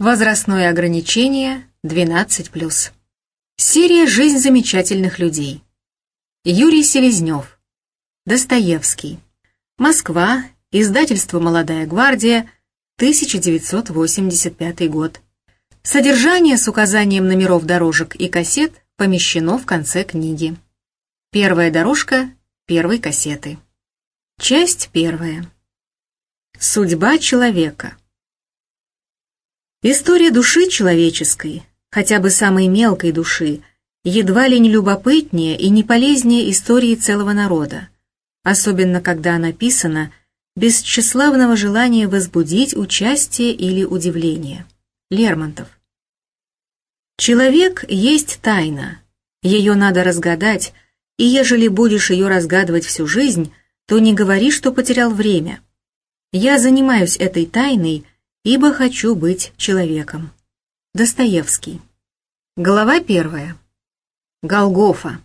Возрастное ограничение 12+. Серия «Жизнь замечательных людей». Юрий Селезнев. Достоевский. Москва. Издательство «Молодая гвардия», 1985 год. Содержание с указанием номеров дорожек и кассет помещено в конце книги. Первая дорожка первой кассеты. Часть первая. Судьба человека. История души человеческой, хотя бы самой мелкой души, едва ли не любопытнее и не полезнее истории целого народа, особенно когда она писана без тщеславного желания возбудить участие или удивление. Лермонтов. Человек есть тайна, ее надо разгадать, и ежели будешь ее разгадывать всю жизнь, то не говори, что потерял время. Я занимаюсь этой тайной, ибо хочу быть человеком. Достоевский. Глава первая. Голгофа.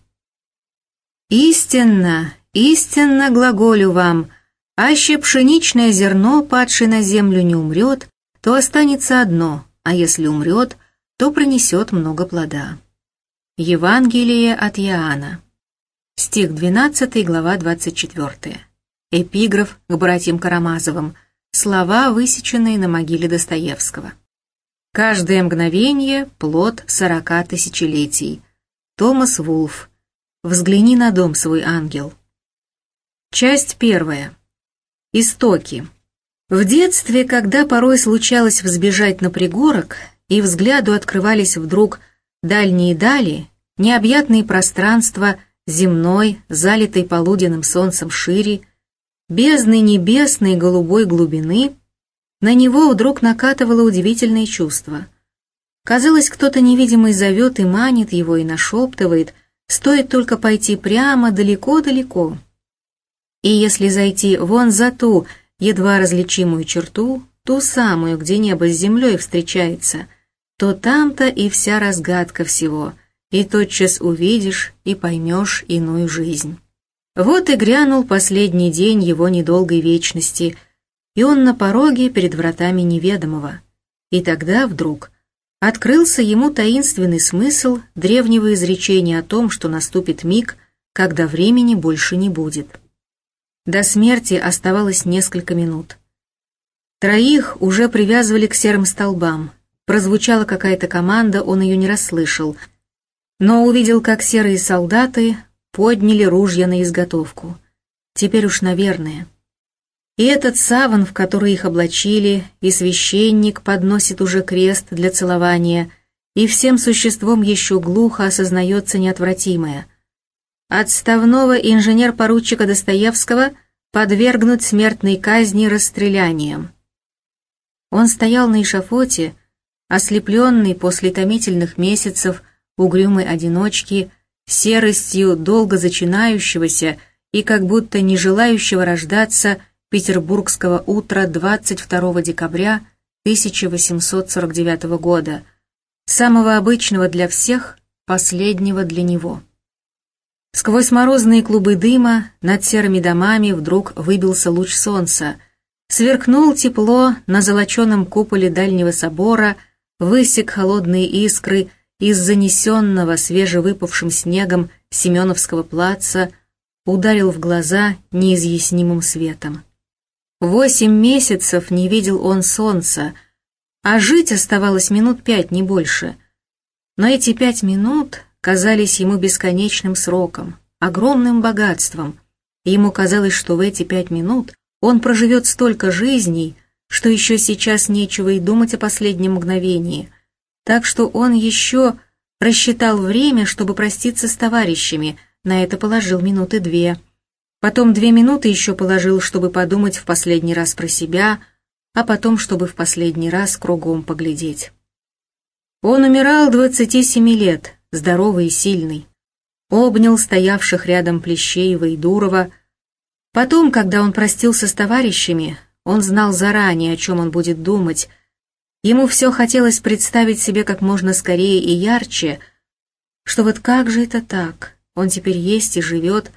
«Истинно, истинно глаголю вам, аще пшеничное зерно, падшее на землю, не умрет, то останется одно, а если умрет, то принесет много плода». Евангелие от Иоанна. Стих 12, глава 24. Эпиграф к братьям Карамазовым. Слова, высеченные на могиле Достоевского. Каждое мгновение – плод сорока тысячелетий. Томас Вулф. Взгляни на дом свой, ангел. Часть первая. Истоки. В детстве, когда порой случалось взбежать на пригорок, и взгляду открывались вдруг дальние дали, необъятные пространства земной, залитой полуденным солнцем шире, бездны небесной голубой глубины, на него вдруг накатывало удивительное чувство. Казалось, кто-то невидимый зовет и манит его, и нашептывает, стоит только пойти прямо, далеко-далеко. И если зайти вон за ту, едва различимую черту, ту самую, где небо с землей встречается, то там-то и вся разгадка всего, и тотчас увидишь и поймешь иную жизнь. Вот и грянул последний день его недолгой вечности, и он на пороге перед вратами неведомого. И тогда вдруг открылся ему таинственный смысл древнего изречения о том, что наступит миг, когда времени больше не будет. До смерти оставалось несколько минут. Троих уже привязывали к серым столбам, Прозвучала какая-то команда, он ее не расслышал, но увидел, как серые солдаты подняли ружья на изготовку. Теперь уж, наверное. И этот саван, в который их облачили, и священник подносит уже крест для целования, и всем существом еще глухо осознается неотвратимое. Отставного инженер-поручика Достоевского подвергнуть смертной казни расстрелянием. Он стоял на эшафоте, ослепленный после томительных месяцев угрюмой одиночки, серостью долго зачинающегося и как будто не желающего рождаться петербургского утра 22 декабря 1849 года, самого обычного для всех, последнего для него. Сквозь морозные клубы дыма над серыми домами вдруг выбился луч солнца, сверкнул тепло на золоченом куполе дальнего собора – высек холодные искры из занесенного свежевыпавшим снегом Семеновского плаца, ударил в глаза неизъяснимым светом. Восемь месяцев не видел он солнца, а жить оставалось минут пять, не больше. Но эти пять минут казались ему бесконечным сроком, огромным богатством. ему казалось, что в эти пять минут он проживет столько жизней, что еще сейчас нечего и думать о последнем мгновении, так что он еще рассчитал время, чтобы проститься с товарищами, на это положил минуты две. Потом две минуты еще положил, чтобы подумать в последний раз про себя, а потом, чтобы в последний раз кругом поглядеть. Он умирал двадцати семи лет, здоровый и сильный. Обнял стоявших рядом Плещеева и Дурова. Потом, когда он простился с товарищами, он знал заранее, о чем он будет думать. Ему все хотелось представить себе как можно скорее и ярче, что вот как же это так? Он теперь есть и живет,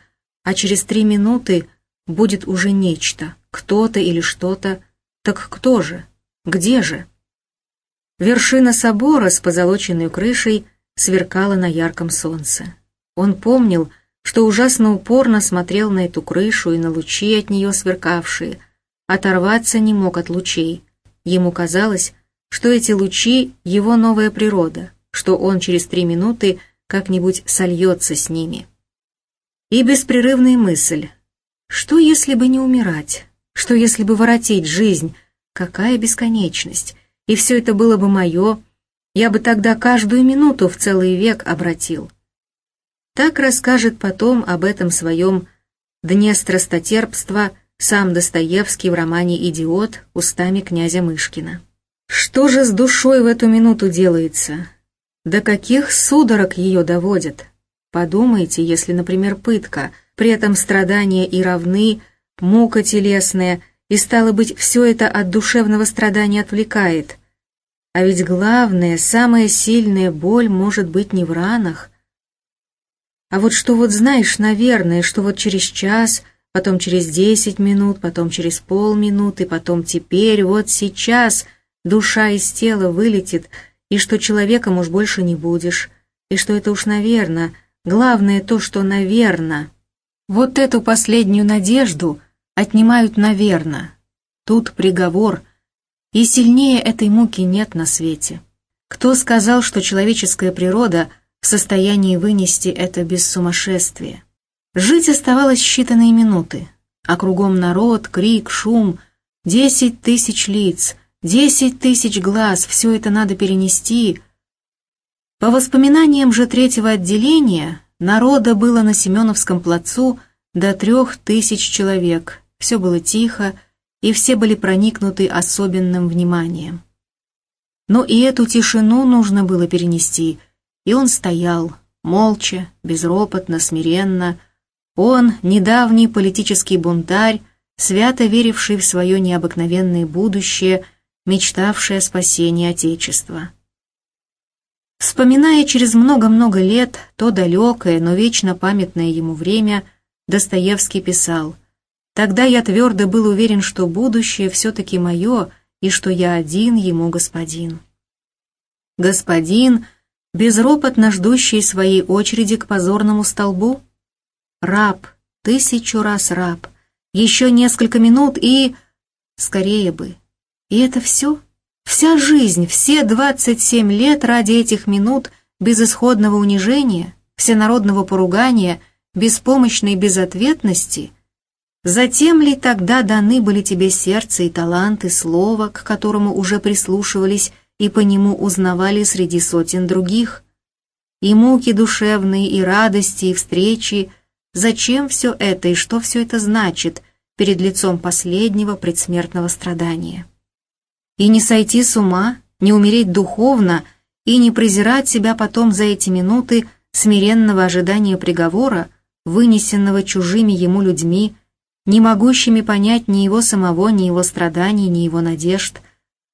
а через три минуты будет уже нечто, кто-то или что-то. Так кто же? Где же? Вершина собора с позолоченной крышей сверкала на ярком солнце. Он помнил, что ужасно упорно смотрел на эту крышу и на лучи от нее сверкавшие, оторваться не мог от лучей. Ему казалось, что эти лучи — его новая природа, что он через три минуты как-нибудь сольется с ними. И беспрерывная мысль. Что, если бы не умирать? Что, если бы воротить жизнь? Какая бесконечность? И все это было бы мое. Я бы тогда каждую минуту в целый век обратил. Так расскажет потом об этом своем «Дне страстотерпства» сам Достоевский в романе «Идиот» устами князя Мышкина. Что же с душой в эту минуту делается? До каких судорог ее доводят? Подумайте, если, например, пытка, при этом страдания и равны, мука телесная, и, стало быть, все это от душевного страдания отвлекает. А ведь главное, самая сильная боль может быть не в ранах, а вот что вот знаешь, наверное, что вот через час – потом через десять минут, потом через полминуты, потом теперь, вот сейчас душа из тела вылетит, и что человеком уж больше не будешь, и что это уж наверно, главное то, что наверно. Вот эту последнюю надежду отнимают наверно. Тут приговор, и сильнее этой муки нет на свете. Кто сказал, что человеческая природа в состоянии вынести это без сумасшествия? Жить оставалось считанные минуты, а кругом народ, крик, шум, десять тысяч лиц, десять тысяч глаз, все это надо перенести. По воспоминаниям же третьего отделения, народа было на Семеновском плацу до трех тысяч человек, все было тихо, и все были проникнуты особенным вниманием. Но и эту тишину нужно было перенести, и он стоял, молча, безропотно, смиренно, он, недавний политический бунтарь, свято веривший в свое необыкновенное будущее, мечтавший о спасении Отечества. Вспоминая через много-много лет то далекое, но вечно памятное ему время, Достоевский писал «Тогда я твердо был уверен, что будущее все-таки мое, и что я один ему господин». Господин, безропотно ждущий своей очереди к позорному столбу, Раб, тысячу раз раб. Еще несколько минут и... Скорее бы. И это все? Вся жизнь, все двадцать семь лет ради этих минут безысходного унижения, всенародного поругания, беспомощной безответности? Затем ли тогда даны были тебе сердце и таланты, слово, к которому уже прислушивались и по нему узнавали среди сотен других? И муки душевные, и радости, и встречи, Зачем все это и что все это значит перед лицом последнего предсмертного страдания? И не сойти с ума, не умереть духовно и не презирать себя потом за эти минуты смиренного ожидания приговора, вынесенного чужими ему людьми, не могущими понять ни его самого, ни его страданий, ни его надежд.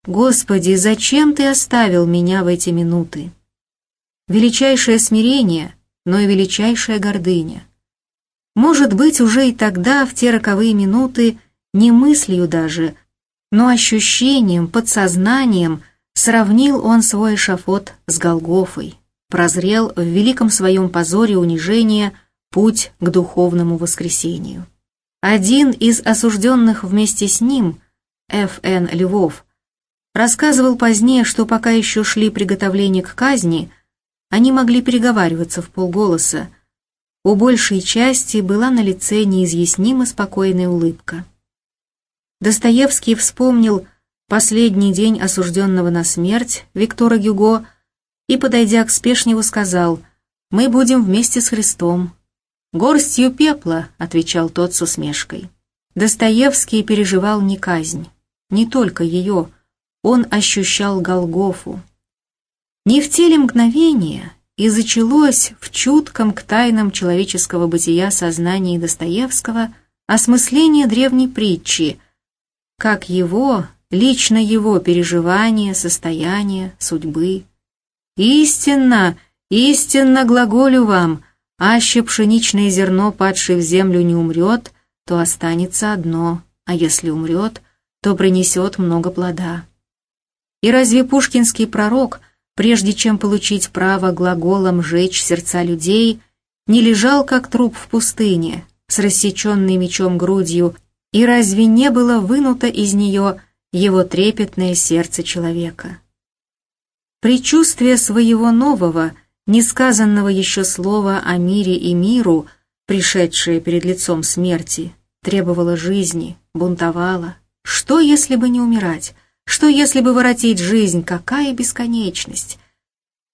«Господи, зачем Ты оставил меня в эти минуты?» Величайшее смирение, но и величайшая гордыня. Может быть, уже и тогда, в те роковые минуты, не мыслью даже, но ощущением, подсознанием сравнил он свой эшафот с Голгофой, прозрел в великом своем позоре унижения путь к духовному воскресению. Один из осужденных вместе с ним, Ф.Н. Львов, рассказывал позднее, что пока еще шли приготовления к казни, они могли переговариваться в полголоса, у большей части была на лице неизъяснимо спокойная улыбка. Достоевский вспомнил последний день осужденного на смерть Виктора Гюго и, подойдя к Спешневу, сказал «Мы будем вместе с Христом». «Горстью пепла», — отвечал тот с усмешкой. Достоевский переживал не казнь, не только ее, он ощущал Голгофу. Не в теле мгновения, и зачалось в чутком к тайнам человеческого бытия сознании Достоевского осмысление древней притчи, как его, лично его переживания, состояния, судьбы. «Истинно, истинно глаголю вам, аще пшеничное зерно, падшее в землю, не умрет, то останется одно, а если умрет, то принесет много плода». И разве пушкинский пророк, прежде чем получить право глаголом жечь сердца людей, не лежал как труп в пустыне, с рассеченной мечом грудью, и разве не было вынуто из нее его трепетное сердце человека? Причувствие своего нового, несказанного еще слова о мире и миру, пришедшее перед лицом смерти, требовало жизни, бунтовало. Что, если бы не умирать? Что, если бы воротить жизнь? Какая бесконечность?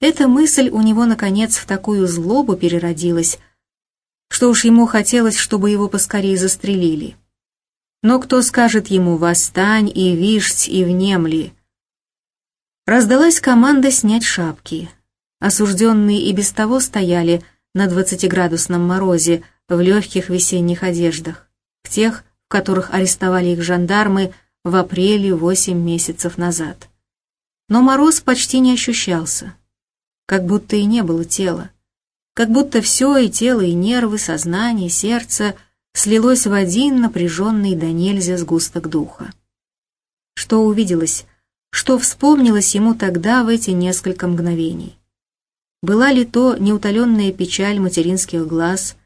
Эта мысль у него, наконец, в такую злобу переродилась, что уж ему хотелось, чтобы его поскорее застрелили. Но кто скажет ему «восстань и вишь и внемли»? Раздалась команда снять шапки. Осужденные и без того стояли на двадцатиградусном морозе в легких весенних одеждах, в тех, в которых арестовали их жандармы в апреле восемь месяцев назад. Но мороз почти не ощущался, как будто и не было тела, как будто все и тело, и нервы, сознание, сердце слилось в один напряженный до нельзя сгусток духа. Что увиделось, что вспомнилось ему тогда в эти несколько мгновений? Была ли то неутоленная печаль материнских глаз?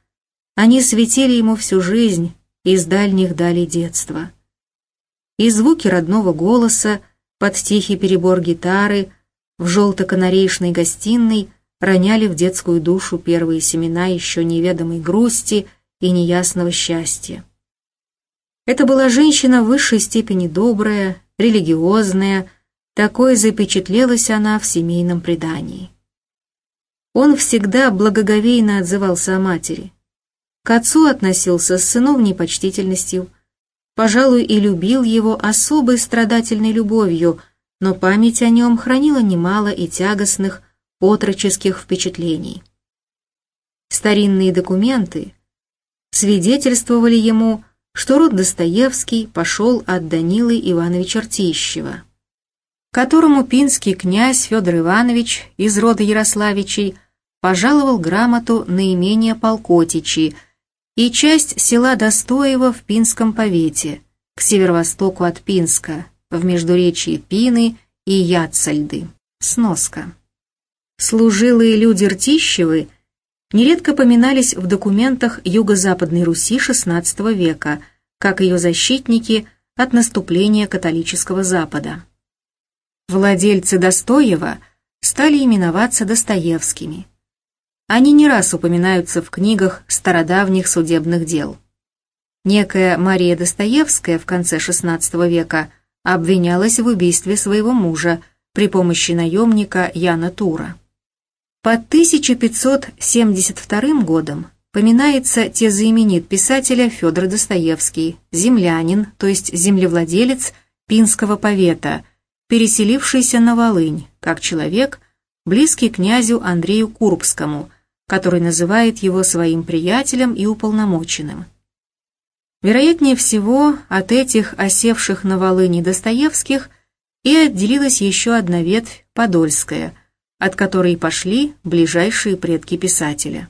Они светили ему всю жизнь из дальних далей детства. И звуки родного голоса под тихий перебор гитары в желто-канареечной гостиной роняли в детскую душу первые семена еще неведомой грусти и неясного счастья. Это была женщина в высшей степени добрая, религиозная, такой запечатлелась она в семейном предании. Он всегда благоговейно отзывался о матери. К отцу относился с сыновней почтительностью, пожалуй, и любил его особой страдательной любовью, но память о нем хранила немало и тягостных, отроческих впечатлений. Старинные документы свидетельствовали ему, что род Достоевский пошел от Данилы Ивановича Ртищева, которому пинский князь Федор Иванович из рода Ярославичей пожаловал грамоту на имение Полкотичи и часть села Достоева в Пинском повете, к северо-востоку от Пинска, в междуречии Пины и Яцальды. Сноска. Служилые люди Ртищевы нередко поминались в документах Юго-Западной Руси XVI века, как ее защитники от наступления католического Запада. Владельцы Достоева стали именоваться Достоевскими – они не раз упоминаются в книгах стародавних судебных дел. Некая Мария Достоевская в конце XVI века обвинялась в убийстве своего мужа при помощи наемника Яна Тура. Под 1572 годом поминается тезаименит писателя Федор Достоевский, землянин, то есть землевладелец Пинского повета, переселившийся на Волынь, как человек, близкий князю Андрею Курбскому, который называет его своим приятелем и уполномоченным. Вероятнее всего, от этих осевших на Волыни Достоевских и отделилась еще одна ветвь, Подольская, от которой пошли ближайшие предки писателя.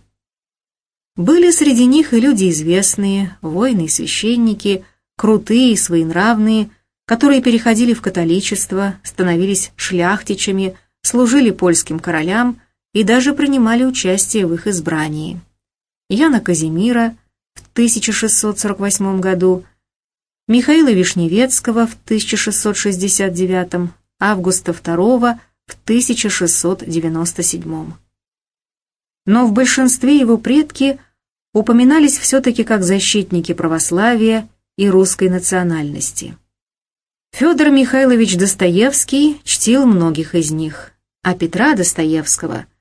Были среди них и люди известные, воины и священники, крутые и своенравные, которые переходили в католичество, становились шляхтичами, служили польским королям и даже принимали участие в их избрании. Яна Казимира в 1648 году, Михаила Вишневецкого в 1669, Августа II в 1697. Но в большинстве его предки упоминались все-таки как защитники православия и русской национальности. Федор Михайлович Достоевский чтил многих из них, а Петра Достоевского –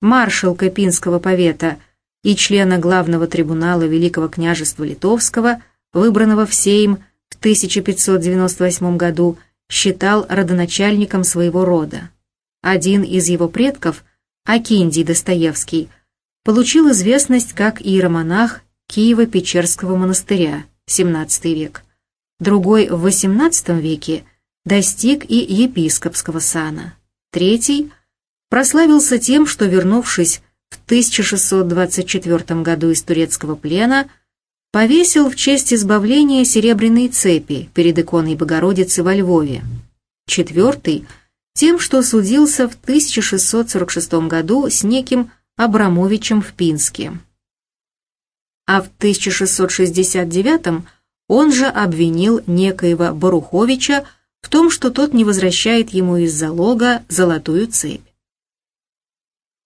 маршалка Пинского повета и члена главного трибунала Великого княжества Литовского, выбранного в Сейм в 1598 году, считал родоначальником своего рода. Один из его предков, Акиндий Достоевский, получил известность как иеромонах Киева-Печерского монастыря, XVII век. Другой в XVIII веке достиг и епископского сана. Третий прославился тем, что, вернувшись в 1624 году из турецкого плена, повесил в честь избавления серебряные цепи перед иконой Богородицы во Львове. четвертый – тем, что судился в 1646 году с неким Абрамовичем в Пинске. А в 1669 он же обвинил некоего Баруховича в том, что тот не возвращает ему из залога золотую цепь.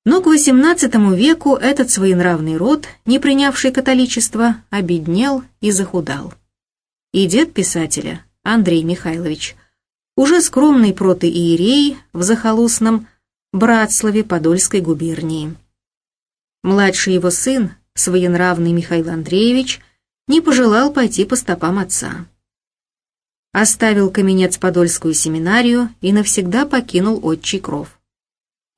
Но к XVIII веку этот своенравный род, не принявший католичество, обеднел и захудал. И дед писателя, Андрей Михайлович, уже скромный протоиерей в захолустном Братславе Подольской губернии. Младший его сын, своенравный Михаил Андреевич, не пожелал пойти по стопам отца. Оставил Каменец Подольскую семинарию и навсегда покинул отчий кров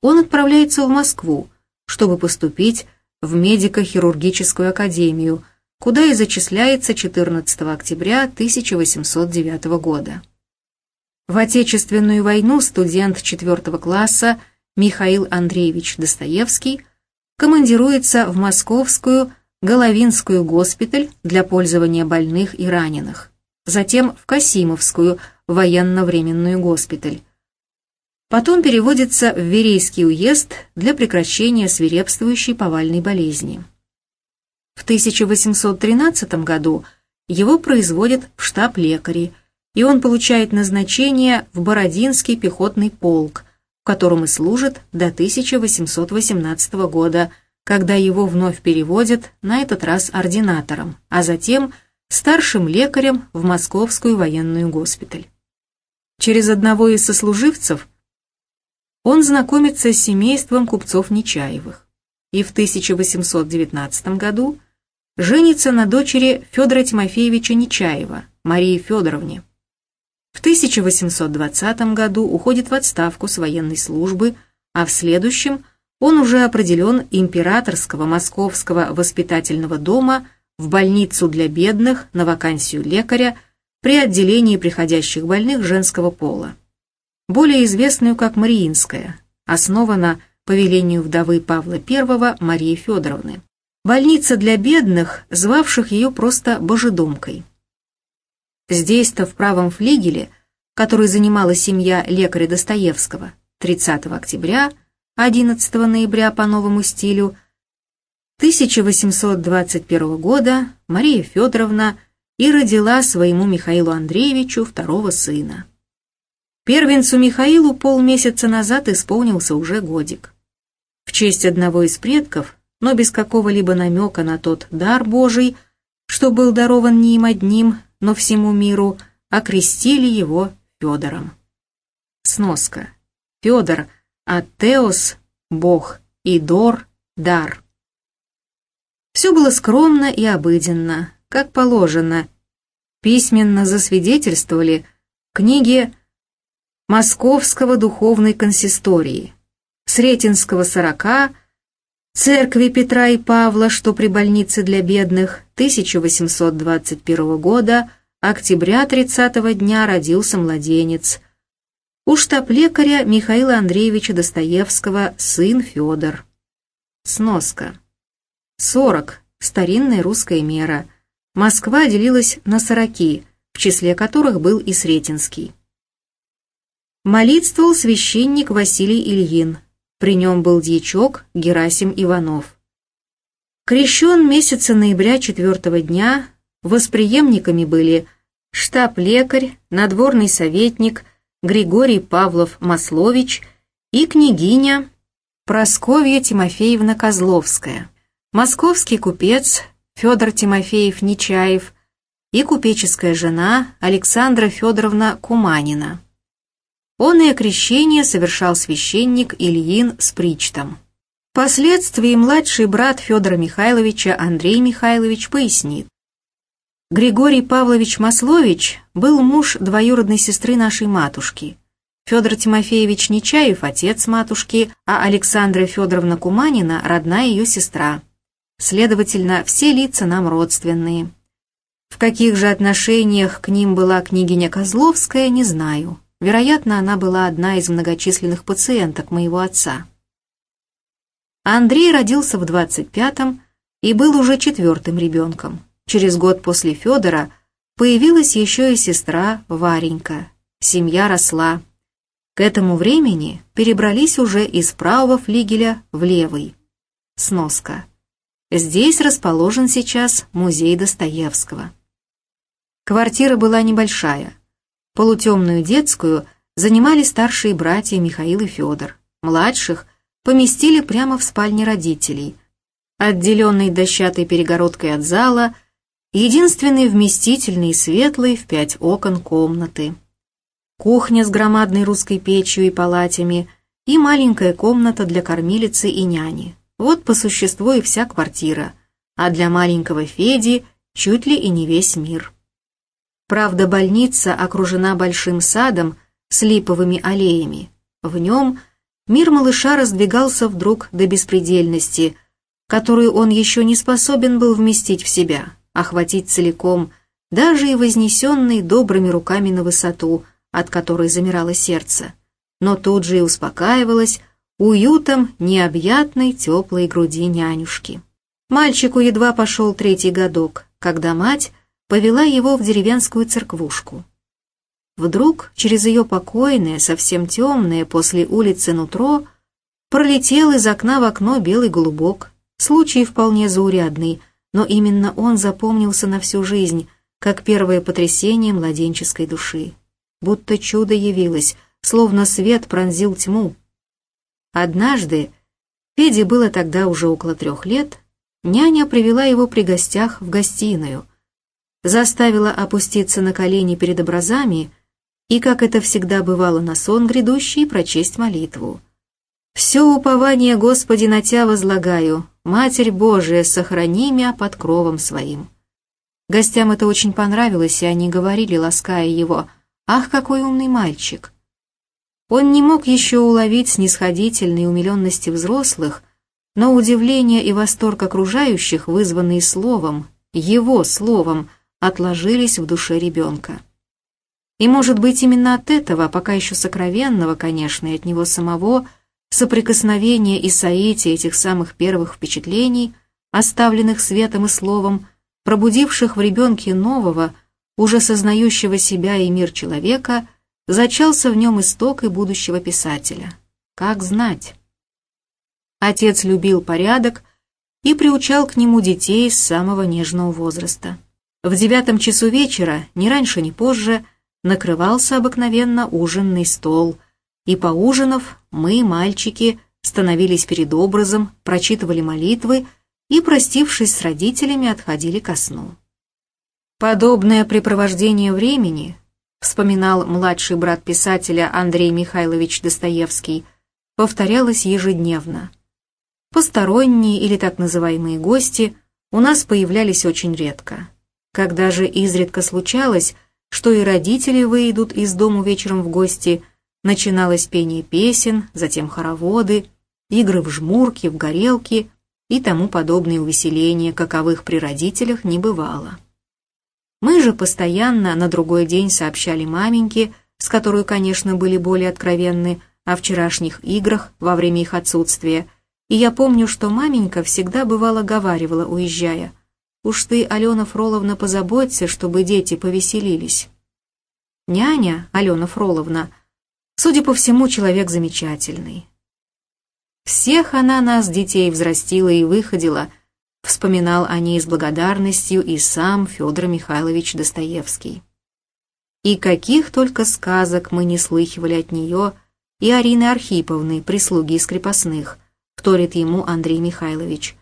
он отправляется в Москву, чтобы поступить в медико-хирургическую академию, куда и зачисляется 14 октября 1809 года. В Отечественную войну студент 4 класса Михаил Андреевич Достоевский командируется в Московскую Головинскую госпиталь для пользования больных и раненых, затем в Касимовскую военно-временную госпиталь, Потом переводится в Верейский уезд для прекращения свирепствующей повальной болезни. В 1813 году его производят в штаб лекари, и он получает назначение в Бородинский пехотный полк, в котором и служит до 1818 года, когда его вновь переводят, на этот раз ординатором, а затем старшим лекарем в Московскую военную госпиталь. Через одного из сослуживцев – он знакомится с семейством купцов Нечаевых и в 1819 году женится на дочери Федора Тимофеевича Нечаева, Марии Федоровне. В 1820 году уходит в отставку с военной службы, а в следующем он уже определен императорского московского воспитательного дома в больницу для бедных на вакансию лекаря при отделении приходящих больных женского пола более известную как Мариинская, основана по велению вдовы Павла I Марии Федоровны. Больница для бедных, звавших ее просто Божедомкой. Здесь-то в правом флигеле, который занимала семья лекаря Достоевского 30 октября, 11 ноября по новому стилю, 1821 года Мария Федоровна и родила своему Михаилу Андреевичу второго сына. Первенцу Михаилу полмесяца назад исполнился уже годик. В честь одного из предков, но без какого-либо намека на тот дар Божий, что был дарован не им одним, но всему миру, окрестили его Федором. Сноска. Федор, а Теос – Бог, и Дор – дар. Все было скромно и обыденно, как положено. Письменно засвидетельствовали книги Московского духовной консистории, Сретенского сорока, Церкви Петра и Павла, что при больнице для бедных, 1821 года, октября 30 дня родился младенец. У штаб-лекаря Михаила Андреевича Достоевского сын Федор. Сноска. 40. Старинная русская мера. Москва делилась на сороки, в числе которых был и Сретенский. Молитствовал священник Василий Ильин. При нем был дьячок Герасим Иванов. Крещен месяца ноября четвертого дня, восприемниками были штаб-лекарь, надворный советник Григорий Павлов-Маслович и княгиня Просковья Тимофеевна Козловская, московский купец Федор Тимофеев-Нечаев и купеческая жена Александра Федоровна Куманина. Он и окрещение совершал священник Ильин с причтом. Впоследствии младший брат Федора Михайловича Андрей Михайлович пояснит. Григорий Павлович Маслович был муж двоюродной сестры нашей матушки. Федор Тимофеевич Нечаев – отец матушки, а Александра Федоровна Куманина – родная ее сестра. Следовательно, все лица нам родственные. В каких же отношениях к ним была княгиня Козловская, не знаю. Вероятно, она была одна из многочисленных пациенток моего отца. Андрей родился в 25-м и был уже четвертым ребенком. Через год после Федора появилась еще и сестра Варенька. Семья росла. К этому времени перебрались уже из правого флигеля в левый. Сноска. Здесь расположен сейчас музей Достоевского. Квартира была небольшая. Полутемную детскую занимали старшие братья Михаил и Федор. Младших поместили прямо в спальне родителей, отделенной дощатой перегородкой от зала, единственный вместительный и светлый в пять окон комнаты. Кухня с громадной русской печью и палатями и маленькая комната для кормилицы и няни. Вот по существу и вся квартира, а для маленького Феди чуть ли и не весь мир. Правда, больница окружена большим садом с липовыми аллеями. В нем мир малыша раздвигался вдруг до беспредельности, которую он еще не способен был вместить в себя, охватить целиком, даже и вознесенный добрыми руками на высоту, от которой замирало сердце, но тут же и успокаивалось, уютом необъятной теплой груди нянюшки. Мальчику едва пошел третий годок, когда мать повела его в деревенскую церквушку. Вдруг через ее покойное, совсем темное после улицы нутро пролетел из окна в окно белый голубок. Случай вполне заурядный, но именно он запомнился на всю жизнь, как первое потрясение младенческой души. Будто чудо явилось, словно свет пронзил тьму, Однажды, Феде было тогда уже около трех лет, няня привела его при гостях в гостиную, заставила опуститься на колени перед образами и, как это всегда бывало на сон грядущий, прочесть молитву. «Все упование Господи на Тя возлагаю, Матерь Божия, сохрани меня под кровом своим». Гостям это очень понравилось, и они говорили, лаская его, «Ах, какой умный мальчик!» Он не мог еще уловить снисходительной умиленности взрослых, но удивление и восторг окружающих, вызванные словом, его словом, отложились в душе ребенка. И, может быть, именно от этого, пока еще сокровенного, конечно, и от него самого, соприкосновения и соития этих самых первых впечатлений, оставленных светом и словом, пробудивших в ребенке нового, уже сознающего себя и мир человека – Зачался в нем исток и будущего писателя. Как знать? Отец любил порядок и приучал к нему детей с самого нежного возраста. В девятом часу вечера, ни раньше, ни позже, накрывался обыкновенно ужинный стол, и поужинав, мы, мальчики, становились перед образом, прочитывали молитвы и, простившись с родителями, отходили ко сну. Подобное препровождение времени вспоминал младший брат писателя Андрей Михайлович Достоевский, повторялось ежедневно. Посторонние или так называемые гости у нас появлялись очень редко. Когда же изредка случалось, что и родители выйдут из дому вечером в гости, начиналось пение песен, затем хороводы, игры в жмурки, в горелки и тому подобные увеселения, каковых при родителях не бывало. Мы же постоянно на другой день сообщали маменьке, с которой, конечно, были более откровенны, о вчерашних играх во время их отсутствия, и я помню, что маменька всегда бывало говаривала, уезжая, «Уж ты, Алена Фроловна, позаботься, чтобы дети повеселились». Няня, Алена Фроловна, судя по всему, человек замечательный. Всех она нас, детей, взрастила и выходила – Вспоминал о ней с благодарностью и сам Федор Михайлович Достоевский. И каких только сказок мы не слыхивали от нее и Арины Архиповны, прислуги из крепостных, вторит ему Андрей Михайлович.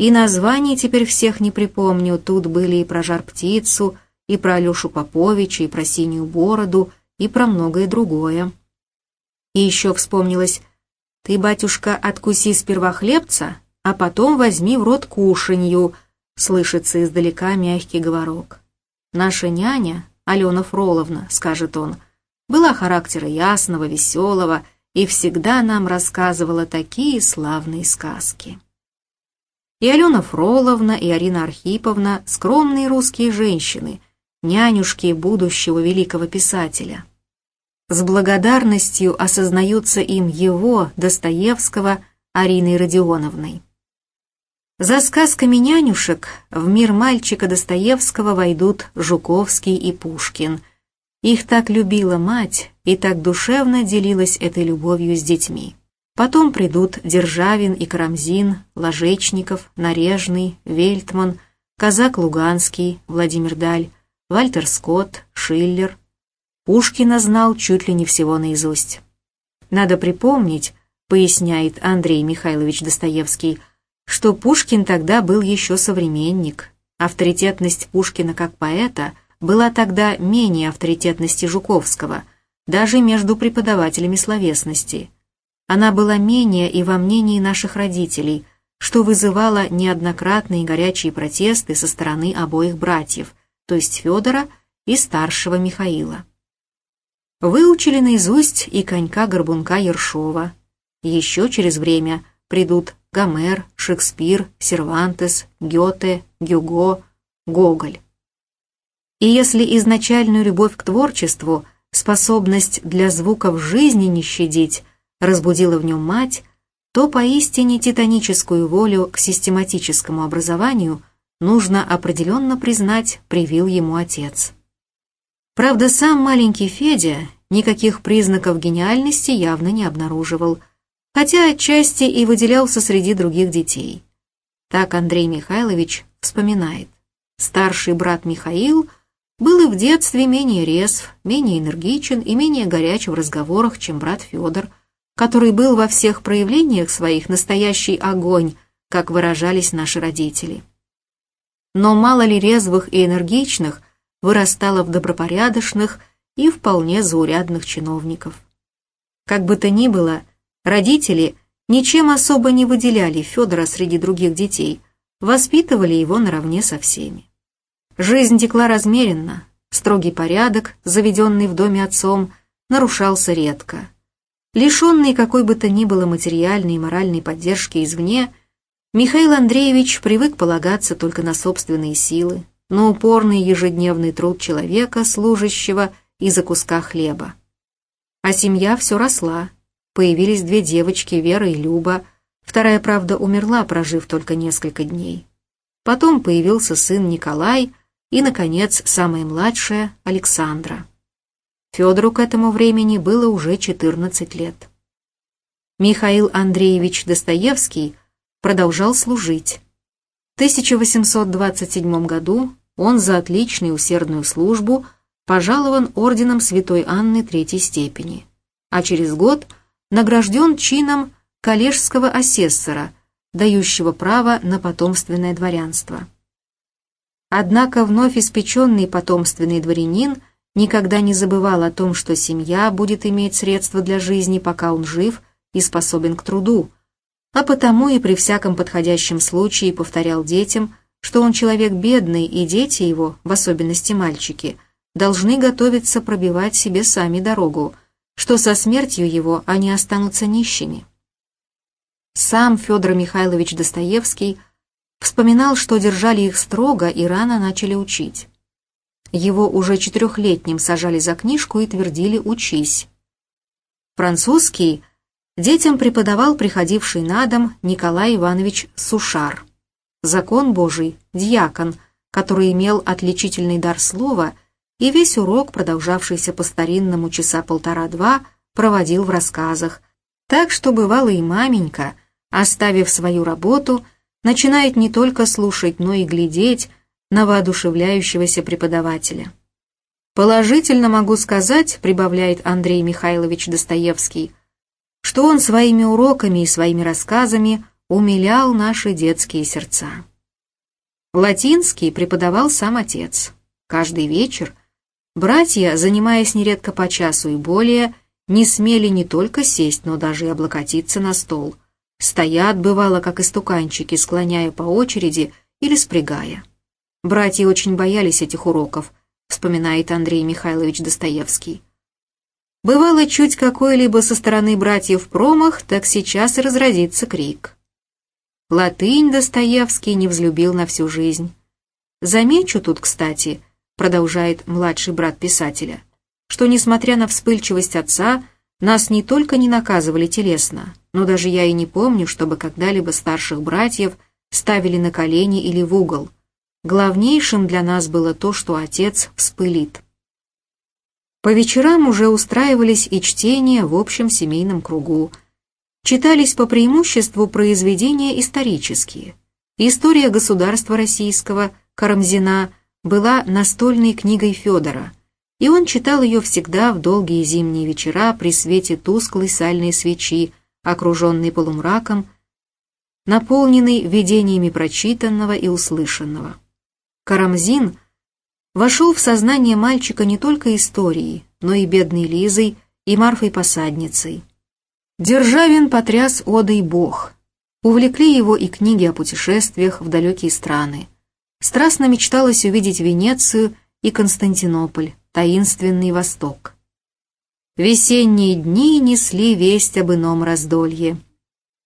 И названий теперь всех не припомню, тут были и про жар-птицу, и про Алешу Поповича, и про синюю бороду, и про многое другое. И еще вспомнилось, «Ты, батюшка, откуси сперва хлебца, а потом возьми в рот кушанью», — слышится издалека мягкий говорок. «Наша няня, Алена Фроловна», — скажет он, — «была характера ясного, веселого и всегда нам рассказывала такие славные сказки». И Алена Фроловна, и Арина Архиповна — скромные русские женщины, нянюшки будущего великого писателя. С благодарностью осознаются им его, Достоевского, Ариной Родионовной. За сказками нянюшек в мир мальчика Достоевского войдут Жуковский и Пушкин. Их так любила мать и так душевно делилась этой любовью с детьми. Потом придут Державин и Карамзин, Ложечников, Нарежный, Вельтман, Казак Луганский, Владимир Даль, Вальтер Скотт, Шиллер. Пушкина знал чуть ли не всего наизусть. Надо припомнить, поясняет Андрей Михайлович Достоевский, что Пушкин тогда был еще современник. Авторитетность Пушкина как поэта была тогда менее авторитетности Жуковского, даже между преподавателями словесности. Она была менее и во мнении наших родителей, что вызывало неоднократные горячие протесты со стороны обоих братьев, то есть Федора и старшего Михаила. Выучили наизусть и конька-горбунка Ершова. Еще через время придут Гомер, Шекспир, Сервантес, Гёте, Гюго, Гоголь. И если изначальную любовь к творчеству, способность для звуков жизни не щадить, разбудила в нем мать, то поистине титаническую волю к систематическому образованию нужно определенно признать привил ему отец. Правда, сам маленький Федя никаких признаков гениальности явно не обнаруживал, хотя отчасти и выделялся среди других детей. Так Андрей Михайлович вспоминает. Старший брат Михаил был и в детстве менее резв, менее энергичен и менее горяч в разговорах, чем брат Федор, который был во всех проявлениях своих настоящий огонь, как выражались наши родители. Но мало ли резвых и энергичных вырастало в добропорядочных и вполне заурядных чиновников. Как бы то ни было, Родители ничем особо не выделяли Федора среди других детей, воспитывали его наравне со всеми. Жизнь текла размеренно, строгий порядок, заведенный в доме отцом, нарушался редко. Лишенный какой бы то ни было материальной и моральной поддержки извне, Михаил Андреевич привык полагаться только на собственные силы, на упорный ежедневный труд человека, служащего из-за куска хлеба. А семья все росла, Появились две девочки, Вера и Люба. Вторая, правда, умерла, прожив только несколько дней. Потом появился сын Николай и, наконец, самая младшая Александра. Федору к этому времени было уже 14 лет. Михаил Андреевич Достоевский продолжал служить. В 1827 году он за отличную усердную службу пожалован орденом Святой Анны Третьей степени, а через год – награжден чином коллежского асессора, дающего право на потомственное дворянство. Однако вновь испеченный потомственный дворянин никогда не забывал о том, что семья будет иметь средства для жизни, пока он жив и способен к труду, а потому и при всяком подходящем случае повторял детям, что он человек бедный, и дети его, в особенности мальчики, должны готовиться пробивать себе сами дорогу, что со смертью его они останутся нищими. Сам Федор Михайлович Достоевский вспоминал, что держали их строго и рано начали учить. Его уже четырехлетним сажали за книжку и твердили «учись». Французский детям преподавал приходивший на дом Николай Иванович Сушар. Закон Божий, дьякон, который имел отличительный дар слова – и весь урок, продолжавшийся по-старинному часа полтора-два, проводил в рассказах, так что бывало и маменька, оставив свою работу, начинает не только слушать, но и глядеть на воодушевляющегося преподавателя. «Положительно могу сказать», — прибавляет Андрей Михайлович Достоевский, что он своими уроками и своими рассказами умилял наши детские сердца. Латинский преподавал сам отец. Каждый вечер Братья, занимаясь нередко по часу и более, не смели не только сесть, но даже и облокотиться на стол. Стоят, бывало, как истуканчики, склоняя по очереди или спрягая. Братья очень боялись этих уроков, вспоминает Андрей Михайлович Достоевский. Бывало чуть какой-либо со стороны братьев промах, так сейчас и разразится крик. Латынь Достоевский не взлюбил на всю жизнь. Замечу тут, кстати, продолжает младший брат писателя, что, несмотря на вспыльчивость отца, нас не только не наказывали телесно, но даже я и не помню, чтобы когда-либо старших братьев ставили на колени или в угол. Главнейшим для нас было то, что отец вспылит. По вечерам уже устраивались и чтения в общем семейном кругу. Читались по преимуществу произведения исторические. История государства российского Карамзина была настольной книгой Федора, и он читал ее всегда в долгие зимние вечера при свете тусклой сальной свечи, окруженной полумраком, наполненный видениями прочитанного и услышанного. Карамзин вошел в сознание мальчика не только историей, но и бедной Лизой и Марфой Посадницей. Державин потряс одой бог. Увлекли его и книги о путешествиях в далекие страны. Страстно мечталось увидеть Венецию и Константинополь, таинственный Восток. Весенние дни несли весть об ином раздолье.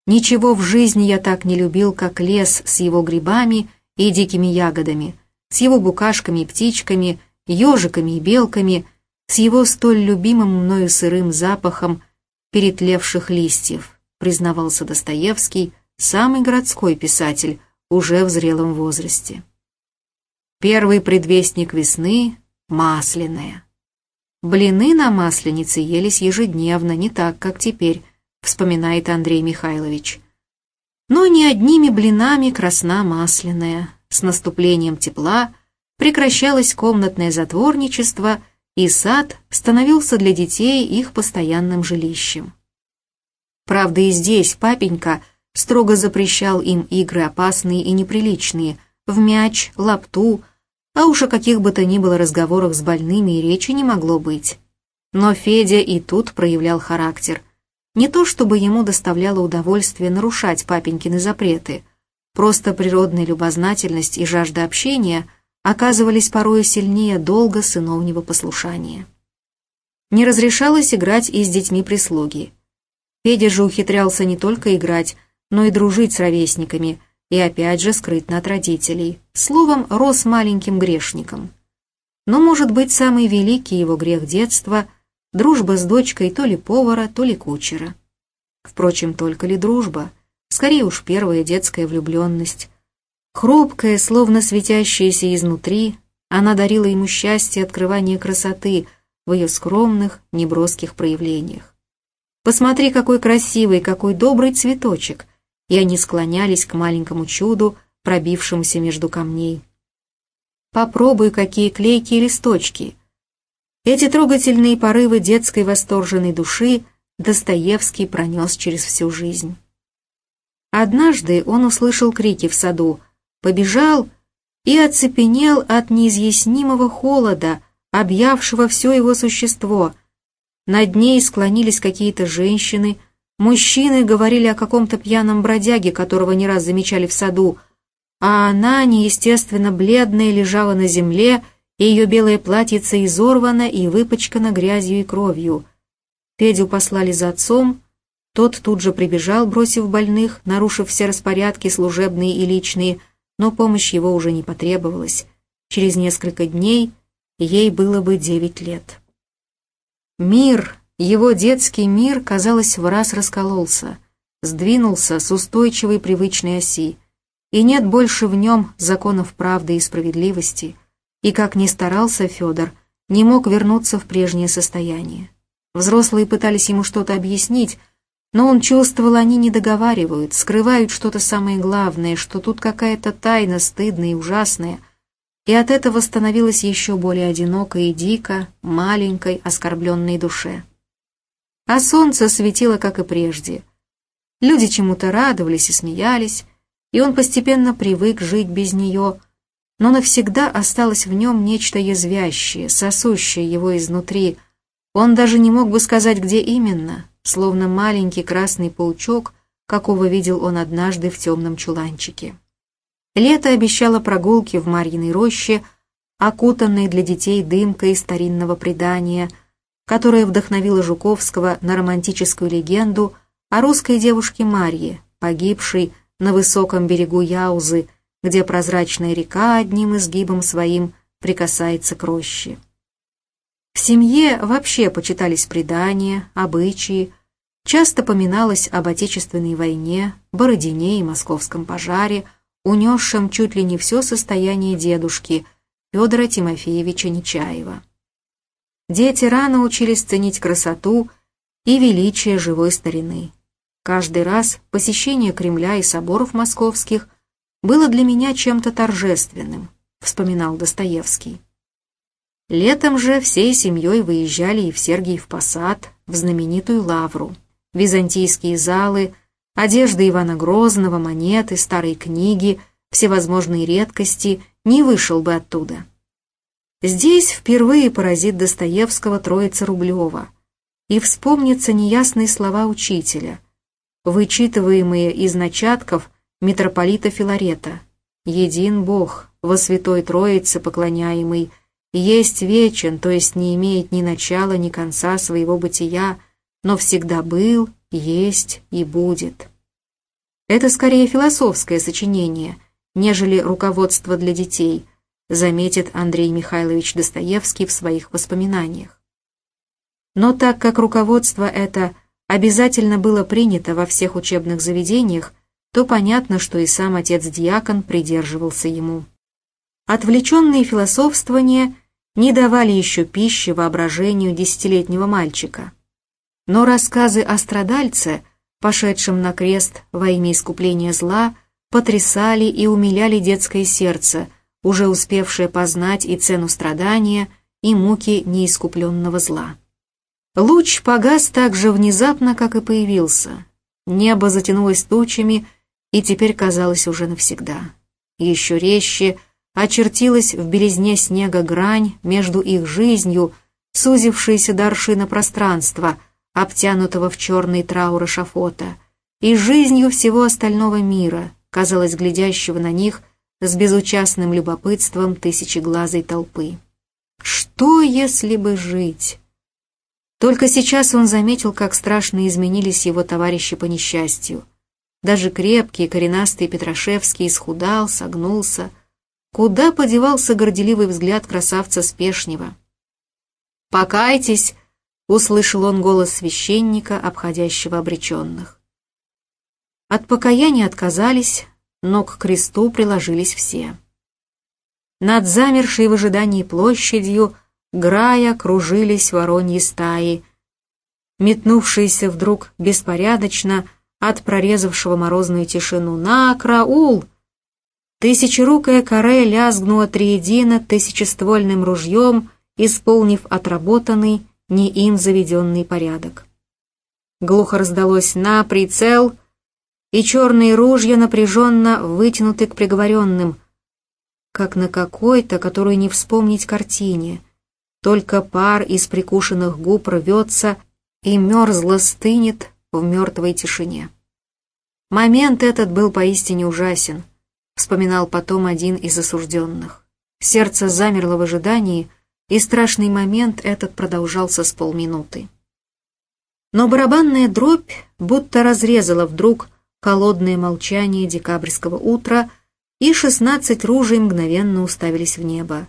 Ничего в жизни я так не любил, как лес с его грибами и дикими ягодами, с его букашками и птичками, ежиками и белками, с его столь любимым мною сырым запахом перетлевших листьев, признавался Достоевский, самый городской писатель, уже в зрелом возрасте. Первый предвестник весны — масляная. Блины на масленице елись ежедневно, не так, как теперь, вспоминает Андрей Михайлович. Но не одними блинами красна масляная. С наступлением тепла прекращалось комнатное затворничество, и сад становился для детей их постоянным жилищем. Правда, и здесь папенька строго запрещал им игры опасные и неприличные, в мяч, лапту, а уж о каких бы то ни было разговорах с больными речи не могло быть. Но Федя и тут проявлял характер. Не то чтобы ему доставляло удовольствие нарушать папенькины запреты – Просто природная любознательность и жажда общения оказывались порой сильнее долга сыновнего послушания. Не разрешалось играть и с детьми прислуги. Федя же ухитрялся не только играть, но и дружить с ровесниками, и опять же скрытно от родителей. Словом, рос маленьким грешником. Но, может быть, самый великий его грех детства – дружба с дочкой то ли повара, то ли кучера. Впрочем, только ли дружба – скорее уж первая детская влюбленность. Хрупкая, словно светящаяся изнутри, она дарила ему счастье открывания красоты в ее скромных, неброских проявлениях. «Посмотри, какой красивый, какой добрый цветочек!» И они склонялись к маленькому чуду, пробившемуся между камней. «Попробуй, какие клейкие листочки!» Эти трогательные порывы детской восторженной души Достоевский пронес через всю жизнь. Однажды он услышал крики в саду, побежал и оцепенел от неизъяснимого холода, объявшего все его существо. Над ней склонились какие-то женщины, мужчины говорили о каком-то пьяном бродяге, которого не раз замечали в саду, а она, неестественно бледная, лежала на земле, и ее белое платьице изорвано и выпачкано грязью и кровью. Федю послали за отцом, тот тут же прибежал, бросив больных, нарушив все распорядки служебные и личные, но помощь его уже не потребовалась. Через несколько дней ей было бы девять лет. Мир, его детский мир, казалось, в раз раскололся, сдвинулся с устойчивой привычной оси, и нет больше в нем законов правды и справедливости, и, как ни старался Федор, не мог вернуться в прежнее состояние. Взрослые пытались ему что-то объяснить, но он чувствовал, они не договаривают, скрывают что-то самое главное, что тут какая-то тайна стыдная и ужасная, и от этого становилось еще более одиноко и дико, маленькой, оскорбленной душе. А солнце светило, как и прежде. Люди чему-то радовались и смеялись, и он постепенно привык жить без нее, но навсегда осталось в нем нечто язвящее, сосущее его изнутри. Он даже не мог бы сказать, где именно, словно маленький красный паучок, какого видел он однажды в темном чуланчике. Лето обещало прогулки в Марьиной роще, окутанной для детей дымкой старинного предания, которое вдохновило Жуковского на романтическую легенду о русской девушке Марье, погибшей на высоком берегу Яузы, где прозрачная река одним изгибом своим прикасается к роще. В семье вообще почитались предания, обычаи, часто поминалось об Отечественной войне, Бородине и Московском пожаре, унесшем чуть ли не все состояние дедушки Федора Тимофеевича Нечаева. дети рано учились ценить красоту и величие живой старины. Каждый раз посещение Кремля и соборов московских было для меня чем-то торжественным, вспоминал Достоевский. Летом же всей семьей выезжали и в Сергиев Посад, в знаменитую Лавру. Византийские залы, одежда Ивана Грозного, монеты, старые книги, всевозможные редкости, не вышел бы оттуда. Здесь впервые поразит Достоевского Троица Рублева, и вспомнятся неясные слова учителя, вычитываемые из начатков митрополита Филарета. «Един Бог, во Святой Троице поклоняемый, есть вечен, то есть не имеет ни начала, ни конца своего бытия, но всегда был, есть и будет». Это скорее философское сочинение, нежели руководство для детей, заметит Андрей Михайлович Достоевский в своих воспоминаниях. Но так как руководство это обязательно было принято во всех учебных заведениях, то понятно, что и сам отец-диакон придерживался ему. Отвлеченные философствования не давали еще пищи воображению десятилетнего мальчика. Но рассказы о страдальце, пошедшем на крест во имя искупления зла, потрясали и умиляли детское сердце, уже успевшее познать и цену страдания, и муки неискупленного зла. Луч погас так же внезапно, как и появился. Небо затянулось тучами и теперь казалось уже навсегда. Еще резче очертилась в белизне снега грань между их жизнью, сузившейся до аршина пространства, обтянутого в черный траур шафота, и жизнью всего остального мира, казалось, глядящего на них с безучастным любопытством тысячеглазой толпы. Что, если бы жить? Только сейчас он заметил, как страшно изменились его товарищи по несчастью. Даже крепкий, коренастый Петрашевский исхудал, согнулся. Куда подевался горделивый взгляд красавца Спешнего? «Покайтесь!» — услышал он голос священника, обходящего обреченных. От покаяния отказались, но к кресту приложились все. Над замершей в ожидании площадью Грая кружились вороньи стаи, метнувшиеся вдруг беспорядочно от прорезавшего морозную тишину. «На, краул!» Тысячерукая коре лязгнула триедино тысячествольным ружьем, исполнив отработанный, не им заведенный порядок. Глухо раздалось «на прицел», и черные ружья напряженно вытянуты к приговоренным, как на какой-то, которую не вспомнить картине — только пар из прикушенных губ рвется и мерзло стынет в мертвой тишине. Момент этот был поистине ужасен, вспоминал потом один из осужденных. Сердце замерло в ожидании, и страшный момент этот продолжался с полминуты. Но барабанная дробь будто разрезала вдруг холодное молчание декабрьского утра, и шестнадцать ружей мгновенно уставились в небо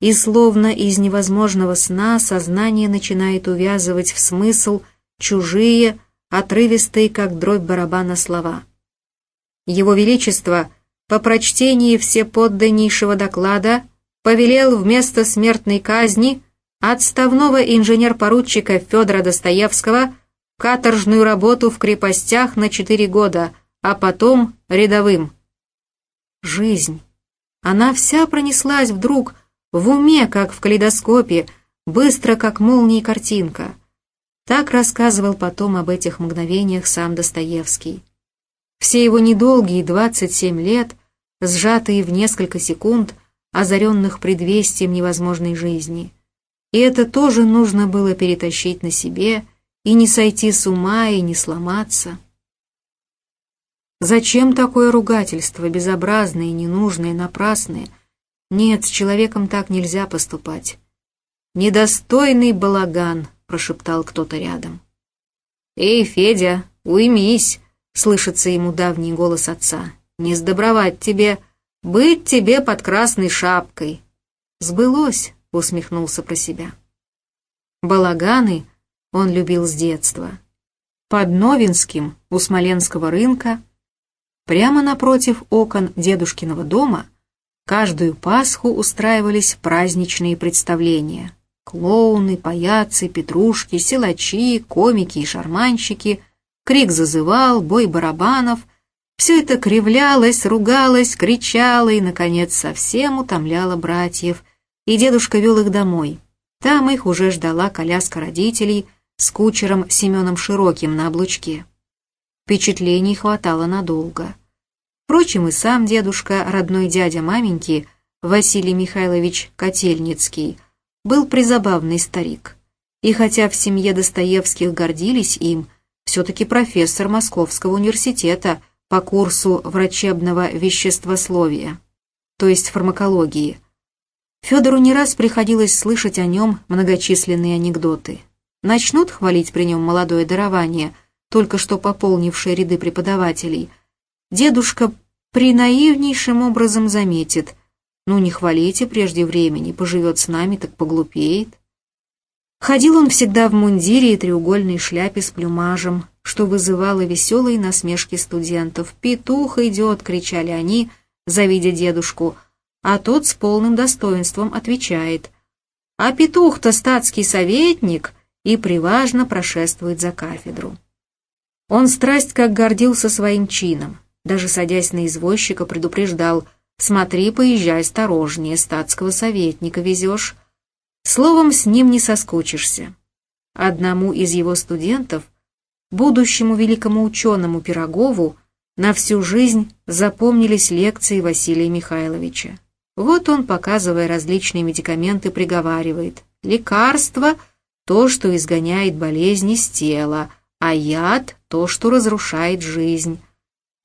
и словно из невозможного сна сознание начинает увязывать в смысл чужие, отрывистые, как дробь барабана, слова. Его Величество по прочтении всеподданнейшего доклада повелел вместо смертной казни отставного инженер-поручика Федора Достоевского каторжную работу в крепостях на четыре года, а потом рядовым. Жизнь. Она вся пронеслась вдруг, в уме, как в калейдоскопе, быстро, как молния картинка. Так рассказывал потом об этих мгновениях сам Достоевский. Все его недолгие 27 лет, сжатые в несколько секунд, озаренных предвестием невозможной жизни. И это тоже нужно было перетащить на себе, и не сойти с ума, и не сломаться. Зачем такое ругательство, безобразное, ненужное, напрасное, нет, с человеком так нельзя поступать. «Недостойный балаган», — прошептал кто-то рядом. «Эй, Федя, уймись», — слышится ему давний голос отца. «Не сдобровать тебе, быть тебе под красной шапкой». «Сбылось», — усмехнулся про себя. Балаганы он любил с детства. Под Новинским, у Смоленского рынка, прямо напротив окон дедушкиного дома — Каждую Пасху устраивались праздничные представления. Клоуны, паяцы, петрушки, силачи, комики и шарманщики, крик зазывал, бой барабанов — все это кривлялось, ругалось, кричало и, наконец, совсем утомляло братьев, и дедушка вел их домой. Там их уже ждала коляска родителей с кучером Семеном Широким на облучке. Впечатлений хватало надолго. Впрочем, и сам дедушка, родной дядя маменьки, Василий Михайлович Котельницкий, был призабавный старик. И хотя в семье Достоевских гордились им, все-таки профессор Московского университета по курсу врачебного веществословия, то есть фармакологии. Федору не раз приходилось слышать о нем многочисленные анекдоты. Начнут хвалить при нем молодое дарование, только что пополнившее ряды преподавателей. Дедушка принаивнейшим образом заметит – ну, не хвалите прежде времени, поживет с нами, так поглупеет. Ходил он всегда в мундире и треугольной шляпе с плюмажем, что вызывало веселые насмешки студентов. «Петух идет!» — кричали они, завидя дедушку, а тот с полным достоинством отвечает. «А петух-то статский советник!» и приважно прошествует за кафедру. Он страсть как гордился своим чином, даже садясь на извозчика предупреждал — Смотри, поезжай осторожнее, статского советника везешь. Словом, с ним не соскучишься. Одному из его студентов, будущему великому ученому Пирогову, на всю жизнь запомнились лекции Василия Михайловича. Вот он, показывая различные медикаменты, приговаривает. Лекарство – то, что изгоняет болезни с тела, а яд – то, что разрушает жизнь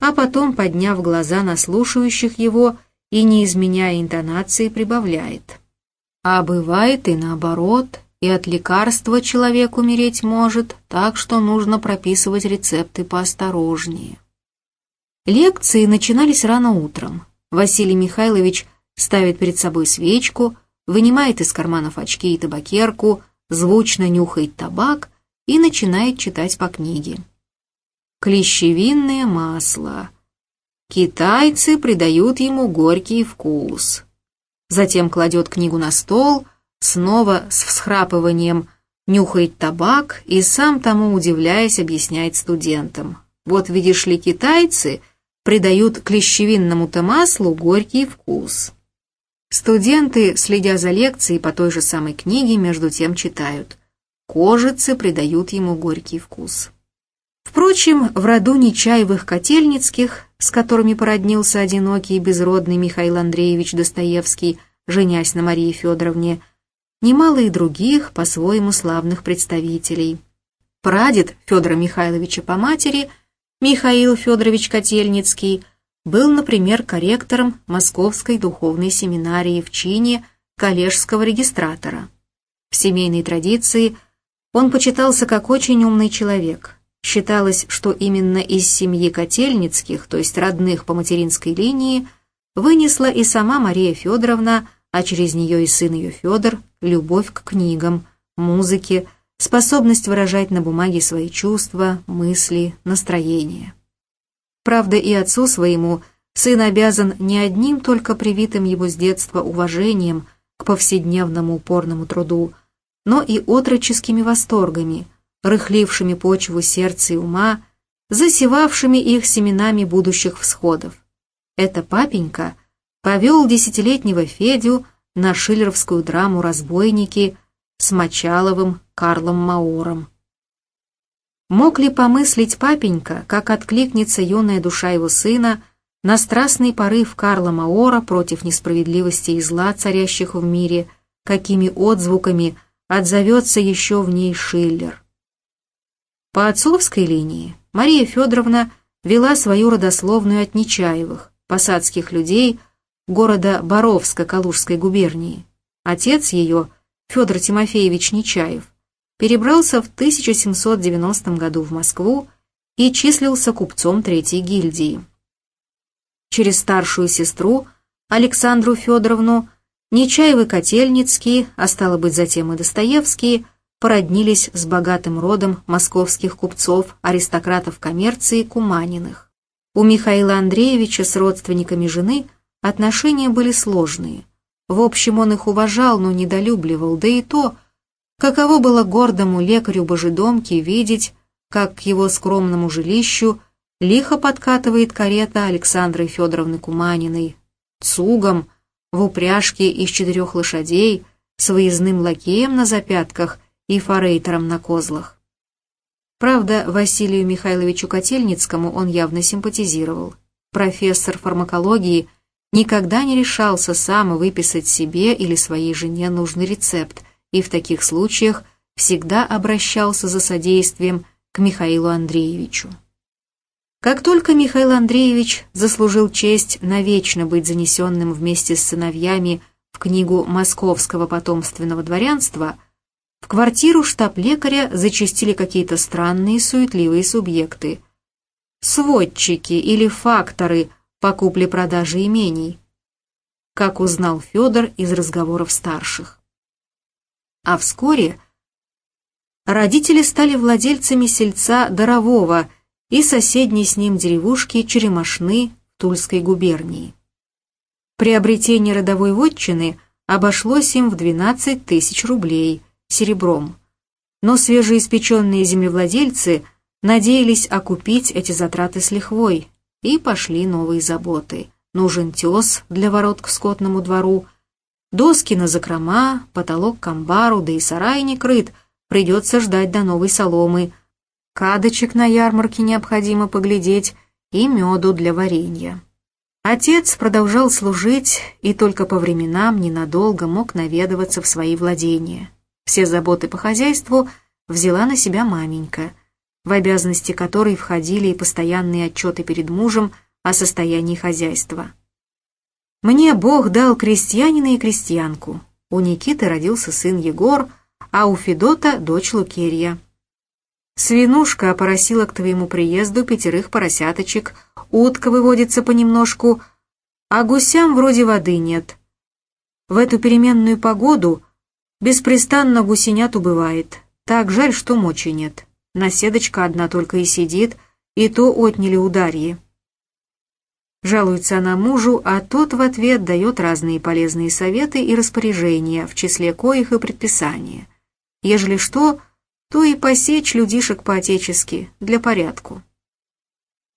а потом, подняв глаза на слушающих его и не изменяя интонации, прибавляет. А бывает и наоборот, и от лекарства человек умереть может, так что нужно прописывать рецепты поосторожнее. Лекции начинались рано утром. Василий Михайлович ставит перед собой свечку, вынимает из карманов очки и табакерку, звучно нюхает табак и начинает читать по книге клещевинное масло. Китайцы придают ему горький вкус. Затем кладет книгу на стол, снова с всхрапыванием нюхает табак и сам тому удивляясь объясняет студентам. Вот видишь ли, китайцы придают клещевинному-то маслу горький вкус. Студенты, следя за лекцией по той же самой книге, между тем читают. Кожицы придают ему горький вкус. Впрочем, в роду Нечаевых-Котельницких, с которыми породнился одинокий и безродный Михаил Андреевич Достоевский, женясь на Марии Федоровне, немало и других по-своему славных представителей. Прадед Федора Михайловича по матери, Михаил Федорович Котельницкий, был, например, корректором Московской духовной семинарии в чине коллежского регистратора. В семейной традиции он почитался как очень умный человек – Считалось, что именно из семьи Котельницких, то есть родных по материнской линии, вынесла и сама Мария Федоровна, а через нее и сын ее Федор, любовь к книгам, музыке, способность выражать на бумаге свои чувства, мысли, настроения. Правда, и отцу своему сын обязан не одним только привитым его с детства уважением к повседневному упорному труду, но и отроческими восторгами – рыхлившими почву сердца и ума, засевавшими их семенами будущих всходов. Это папенька повел десятилетнего Федю на шиллеровскую драму «Разбойники» с Мочаловым Карлом Маором. Мог ли помыслить папенька, как откликнется юная душа его сына на страстный порыв Карла Маора против несправедливости и зла, царящих в мире, какими отзвуками отзовется еще в ней Шиллер? По отцовской линии Мария Федоровна вела свою родословную от Нечаевых, посадских людей города Боровска Калужской губернии. Отец ее, Федор Тимофеевич Нечаев, перебрался в 1790 году в Москву и числился купцом Третьей гильдии. Через старшую сестру, Александру Федоровну, Нечаевы-Котельницкие, а стало быть затем и Достоевские, породнились с богатым родом московских купцов, аристократов коммерции Куманиных. У Михаила Андреевича с родственниками жены отношения были сложные. В общем, он их уважал, но недолюбливал, да и то Каково было гордому лекарю Божедомки видеть, как к его скромному жилищу лихо подкатывает карета Александры Федоровны Куманиной, цугом, в упряжке из четырех лошадей, с выездным лакеем на запятках и форейтером на козлах. Правда, Василию Михайловичу Котельницкому он явно симпатизировал. Профессор фармакологии никогда не решался сам выписать себе или своей жене нужный рецепт, и в таких случаях всегда обращался за содействием к Михаилу Андреевичу. Как только Михаил Андреевич заслужил честь навечно быть занесенным вместе с сыновьями в книгу московского потомственного дворянства – в квартиру штаб-лекаря зачастили какие-то странные суетливые субъекты. Сводчики или факторы по купле-продаже имений, как узнал Федор из разговоров старших. А вскоре родители стали владельцами сельца Дорового и соседней с ним деревушки Черемошны в Тульской губернии. Приобретение родовой вотчины обошлось им в 12 тысяч рублей – серебром. Но свежеиспеченные землевладельцы надеялись окупить эти затраты с лихвой, и пошли новые заботы. Нужен тес для ворот к скотному двору, доски на закрома, потолок к амбару, да и сарай не крыт, придется ждать до новой соломы. Кадочек на ярмарке необходимо поглядеть и меду для варенья. Отец продолжал служить и только по временам ненадолго мог наведываться в свои владения. Все заботы по хозяйству взяла на себя маменька, в обязанности которой входили и постоянные отчеты перед мужем о состоянии хозяйства. Мне Бог дал крестьянина и крестьянку. У Никиты родился сын Егор, а у Федота дочь Лукерья. Свинушка опоросила к твоему приезду пятерых поросяточек, утка выводится понемножку, а гусям вроде воды нет. В эту переменную погоду Беспрестанно гусенят убывает. Так жаль, что мочи нет. Наседочка одна только и сидит, и то отняли у Дарьи. Жалуется она мужу, а тот в ответ дает разные полезные советы и распоряжения, в числе коих и предписания. Ежели что, то и посечь людишек по-отечески, для порядку.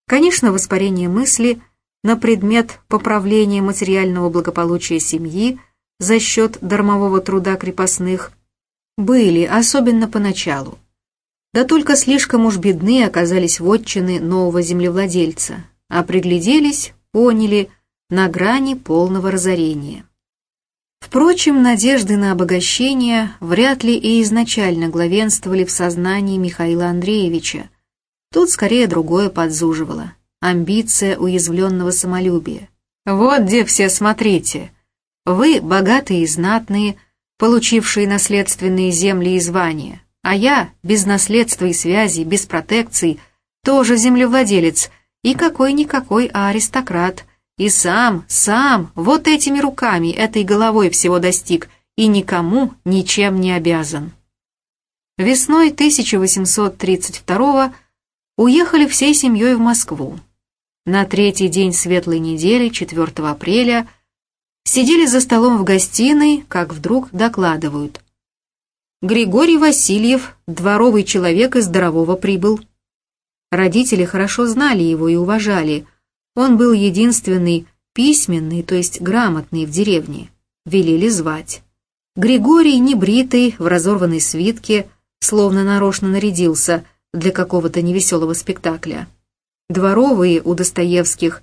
Конечно, воспарение мысли на предмет поправления материального благополучия семьи – за счет дармового труда крепостных, были, особенно поначалу. Да только слишком уж бедны оказались вотчины нового землевладельца, а пригляделись, поняли, на грани полного разорения. Впрочем, надежды на обогащение вряд ли и изначально главенствовали в сознании Михаила Андреевича. Тут скорее другое подзуживало – амбиция уязвленного самолюбия. «Вот где все, смотрите!» Вы богатые и знатные, получившие наследственные земли и звания, а я, без наследства и связи, без протекций, тоже землевладелец, и какой-никакой аристократ, и сам, сам, вот этими руками, этой головой всего достиг, и никому ничем не обязан. Весной 1832 уехали всей семьей в Москву. На третий день светлой недели, 4 апреля, Сидели за столом в гостиной, как вдруг докладывают. Григорий Васильев, дворовый человек из Дорового прибыл. Родители хорошо знали его и уважали. Он был единственный письменный, то есть грамотный в деревне. Велели звать. Григорий, небритый, в разорванной свитке, словно нарочно нарядился для какого-то невеселого спектакля. Дворовые у Достоевских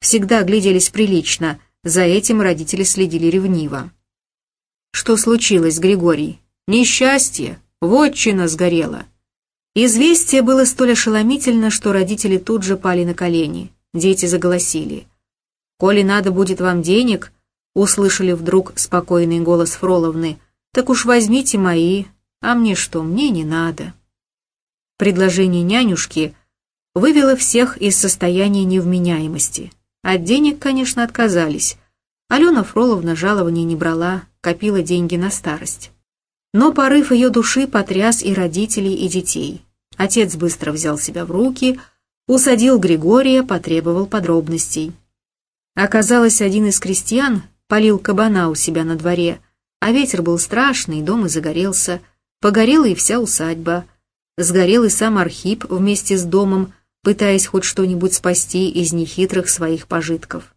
всегда гляделись прилично – за этим родители следили ревниво. «Что случилось, Григорий? Несчастье! Вотчина сгорела!» Известие было столь ошеломительно, что родители тут же пали на колени. Дети заголосили. «Коли надо будет вам денег», — услышали вдруг спокойный голос Фроловны, «так уж возьмите мои, а мне что, мне не надо». Предложение нянюшки вывело всех из состояния невменяемости. От денег, конечно, отказались. Алена Фроловна жалования не брала, копила деньги на старость. Но порыв ее души потряс и родителей, и детей. Отец быстро взял себя в руки, усадил Григория, потребовал подробностей. Оказалось, один из крестьян полил кабана у себя на дворе, а ветер был страшный, дом и загорелся. Погорела и вся усадьба. Сгорел и сам Архип вместе с домом, пытаясь хоть что-нибудь спасти из нехитрых своих пожитков.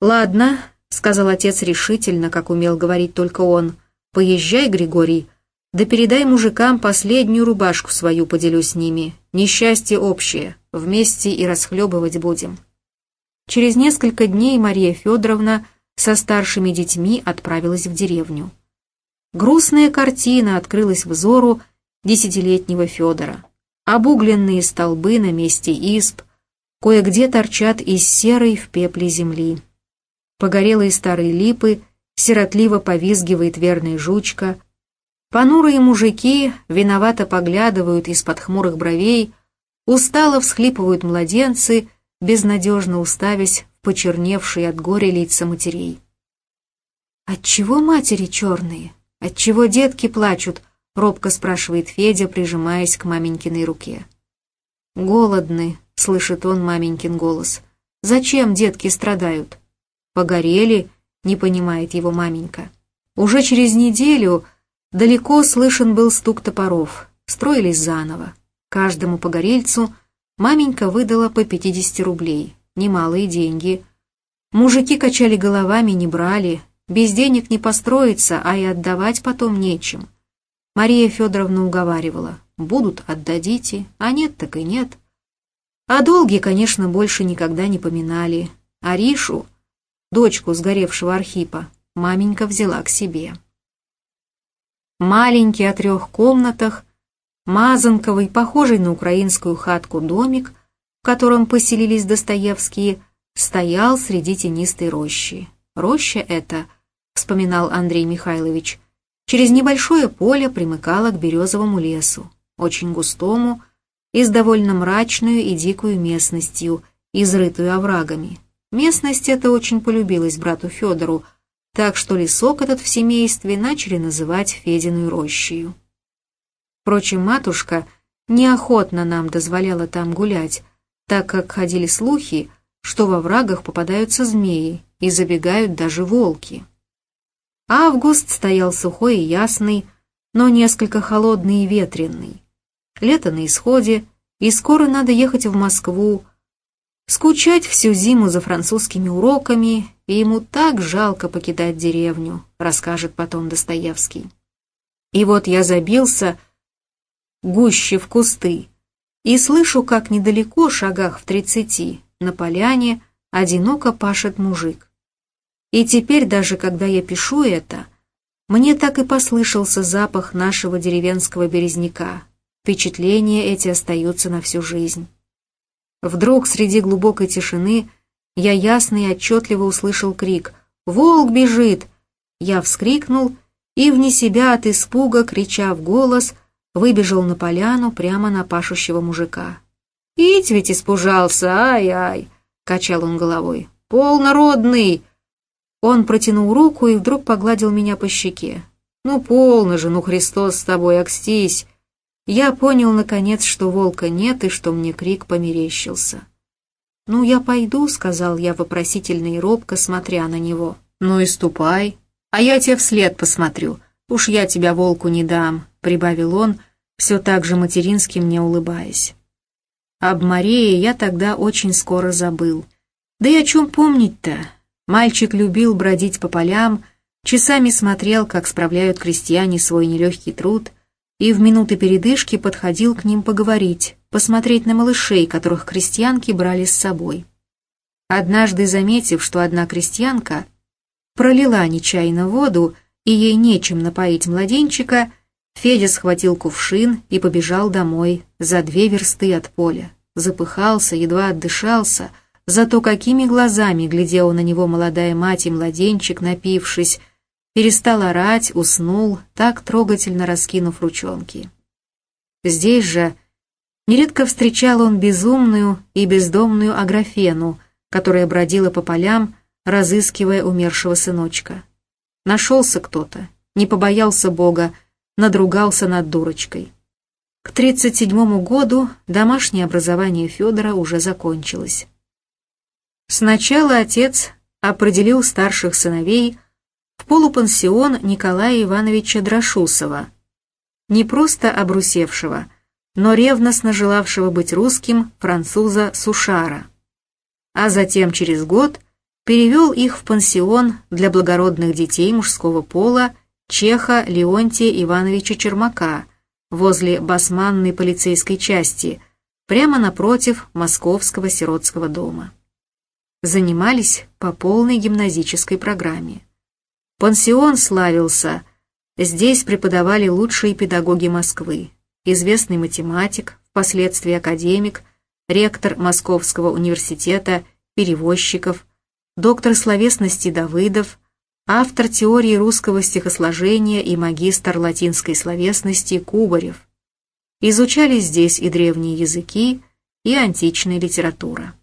«Ладно», — сказал отец решительно, как умел говорить только он, — «поезжай, Григорий, да передай мужикам последнюю рубашку свою поделю с ними. Несчастье общее, вместе и расхлебывать будем». Через несколько дней Мария Федоровна со старшими детьми отправилась в деревню. Грустная картина открылась взору десятилетнего Федора. Обугленные столбы на месте исп, кое-где торчат из серой в пепле земли. Погорелые старые липы, сиротливо повизгивает верная жучка. Понурые мужики виновато поглядывают из-под хмурых бровей, устало всхлипывают младенцы, безнадежно уставясь в почерневшие от горя лица матерей. «Отчего матери черные? Отчего детки плачут?» — робко спрашивает Федя, прижимаясь к маменькиной руке. «Голодны», — слышит он маменькин голос. «Зачем детки страдают?» «Погорели», — не понимает его маменька. Уже через неделю далеко слышен был стук топоров, строились заново. Каждому погорельцу маменька выдала по 50 рублей, немалые деньги. Мужики качали головами, не брали, без денег не построиться, а и отдавать потом нечем. Мария Федоровна уговаривала. Будут, отдадите, а нет, так и нет. А долги, конечно, больше никогда не поминали. А Ришу, дочку сгоревшего Архипа, маменька взяла к себе. Маленький о трех комнатах, мазанковый, похожий на украинскую хатку домик, в котором поселились Достоевские, стоял среди тенистой рощи. Роща эта, вспоминал Андрей Михайлович, через небольшое поле примыкала к березовому лесу, очень густому и с довольно мрачную и дикую местностью, изрытую оврагами. Местность эта очень полюбилась брату Федору, так что лесок этот в семействе начали называть Фединой рощею. Впрочем, матушка неохотно нам дозволяла там гулять, так как ходили слухи, что во врагах попадаются змеи и забегают даже волки. Август стоял сухой и ясный, но несколько холодный и ветреный. Лето на исходе, и скоро надо ехать в Москву, скучать всю зиму за французскими уроками, и ему так жалко покидать деревню, расскажет потом Достоевский. И вот я забился гуще в кусты, и слышу, как недалеко, шагах в тридцати, на поляне, одиноко пашет мужик. И теперь, даже когда я пишу это, мне так и послышался запах нашего деревенского березняка. Впечатления эти остаются на всю жизнь. Вдруг среди глубокой тишины я ясно и отчетливо услышал крик «Волк бежит!» Я вскрикнул и, вне себя от испуга, крича в голос, выбежал на поляну прямо на пашущего мужика. «Ить ведь испужался, ай-ай!» — качал он головой. «Полнородный!» Он протянул руку и вдруг погладил меня по щеке. «Ну, полно же, ну, Христос с тобой, окстись!» Я понял, наконец, что волка нет и что мне крик померещился. «Ну, я пойду», — сказал я вопросительно и робко, смотря на него. «Ну и ступай, а я тебе вслед посмотрю. Уж я тебя волку не дам», — прибавил он, все так же матерински мне улыбаясь. Об Марии я тогда очень скоро забыл. Да и о чем помнить-то? Мальчик любил бродить по полям, часами смотрел, как справляют крестьяне свой нелегкий труд, и в минуты передышки подходил к ним поговорить, посмотреть на малышей, которых крестьянки брали с собой. Однажды, заметив, что одна крестьянка пролила нечаянно воду, и ей нечем напоить младенчика, Федя схватил кувшин и побежал домой за две версты от поля. Запыхался, едва отдышался — Зато какими глазами глядела на него молодая мать и младенчик, напившись, перестал орать, уснул, так трогательно раскинув ручонки. Здесь же нередко встречал он безумную и бездомную Аграфену, которая бродила по полям, разыскивая умершего сыночка. Нашелся кто-то, не побоялся Бога, надругался над дурочкой. К тридцать седьмому году домашнее образование Федора уже закончилось. Сначала отец определил старших сыновей в полупансион Николая Ивановича Драшусова, не просто обрусевшего, но ревностно желавшего быть русским француза Сушара. А затем через год перевел их в пансион для благородных детей мужского пола чеха Леонтия Ивановича Чермака возле басманной полицейской части, прямо напротив Московского сиротского дома. Занимались по полной гимназической программе. Пансион славился, здесь преподавали лучшие педагоги Москвы, известный математик, впоследствии академик, ректор Московского университета, перевозчиков, доктор словесности Давыдов, автор теории русского стихосложения и магистр латинской словесности Кубарев. Изучали здесь и древние языки, и античная литература.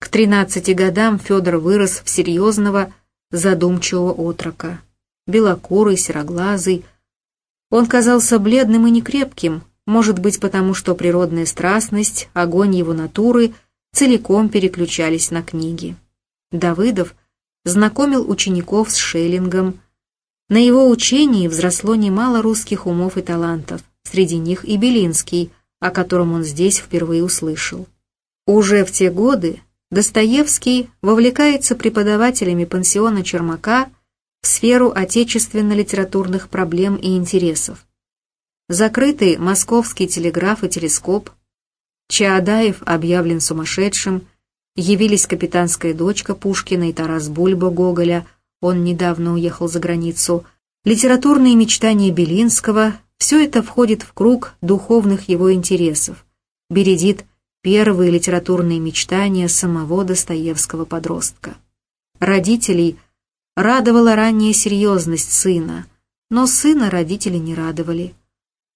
К 13 годам Федор вырос в серьезного, задумчивого отрока. Белокурый, сероглазый. Он казался бледным и некрепким, может быть потому, что природная страстность, огонь его натуры целиком переключались на книги. Давыдов знакомил учеников с Шеллингом. На его учении взросло немало русских умов и талантов, среди них и Белинский, о котором он здесь впервые услышал. Уже в те годы Достоевский вовлекается преподавателями пансиона Чермака в сферу отечественно-литературных проблем и интересов. Закрытый московский телеграф и телескоп, Чаадаев объявлен сумасшедшим, явились капитанская дочка Пушкина и Тарас Бульба Гоголя, он недавно уехал за границу, литературные мечтания Белинского, все это входит в круг духовных его интересов, бередит первые литературные мечтания самого Достоевского подростка. Родителей радовала ранняя серьезность сына, но сына родители не радовали.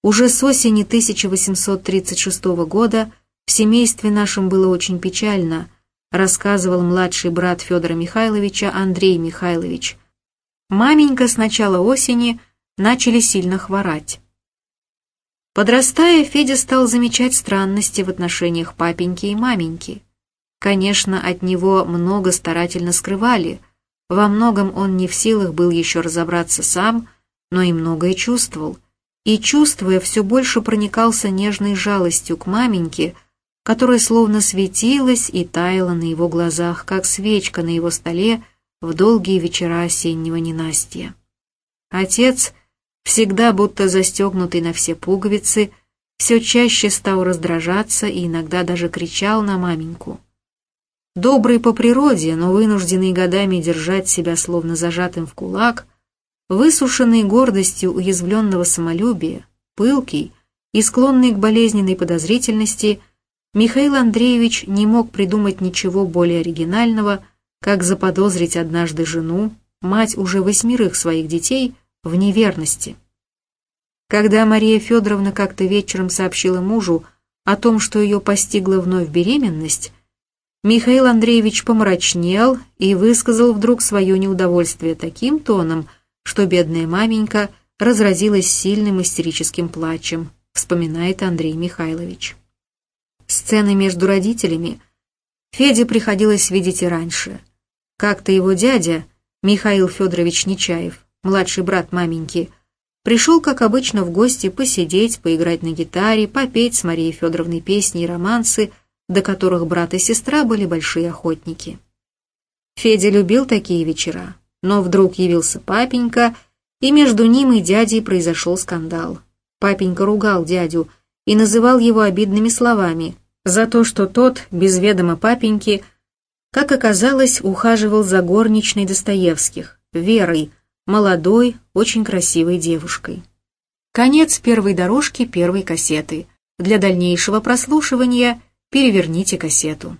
Уже с осени 1836 года в семействе нашем было очень печально, рассказывал младший брат Федора Михайловича Андрей Михайлович. Маменька с начала осени начали сильно хворать. Подрастая, Федя стал замечать странности в отношениях папеньки и маменьки. Конечно, от него много старательно скрывали, во многом он не в силах был еще разобраться сам, но и многое чувствовал. И, чувствуя, все больше проникался нежной жалостью к маменьке, которая словно светилась и таяла на его глазах, как свечка на его столе в долгие вечера осеннего ненастья. Отец — всегда будто застегнутый на все пуговицы, все чаще стал раздражаться и иногда даже кричал на маменьку. Добрый по природе, но вынужденный годами держать себя словно зажатым в кулак, высушенный гордостью уязвленного самолюбия, пылкий и склонный к болезненной подозрительности, Михаил Андреевич не мог придумать ничего более оригинального, как заподозрить однажды жену, мать уже восьмерых своих детей, в неверности. Когда Мария Федоровна как-то вечером сообщила мужу о том, что ее постигла вновь беременность, Михаил Андреевич помрачнел и высказал вдруг свое неудовольствие таким тоном, что бедная маменька разразилась сильным истерическим плачем, вспоминает Андрей Михайлович. Сцены между родителями Феде приходилось видеть и раньше. Как-то его дядя, Михаил Федорович Нечаев, младший брат маменьки, пришел, как обычно, в гости посидеть, поиграть на гитаре, попеть с Марией Федоровной песни и романсы, до которых брат и сестра были большие охотники. Федя любил такие вечера, но вдруг явился папенька, и между ним и дядей произошел скандал. Папенька ругал дядю и называл его обидными словами за то, что тот, без ведома папеньки, как оказалось, ухаживал за горничной Достоевских, Верой, молодой, очень красивой девушкой. Конец первой дорожки первой кассеты. Для дальнейшего прослушивания переверните кассету.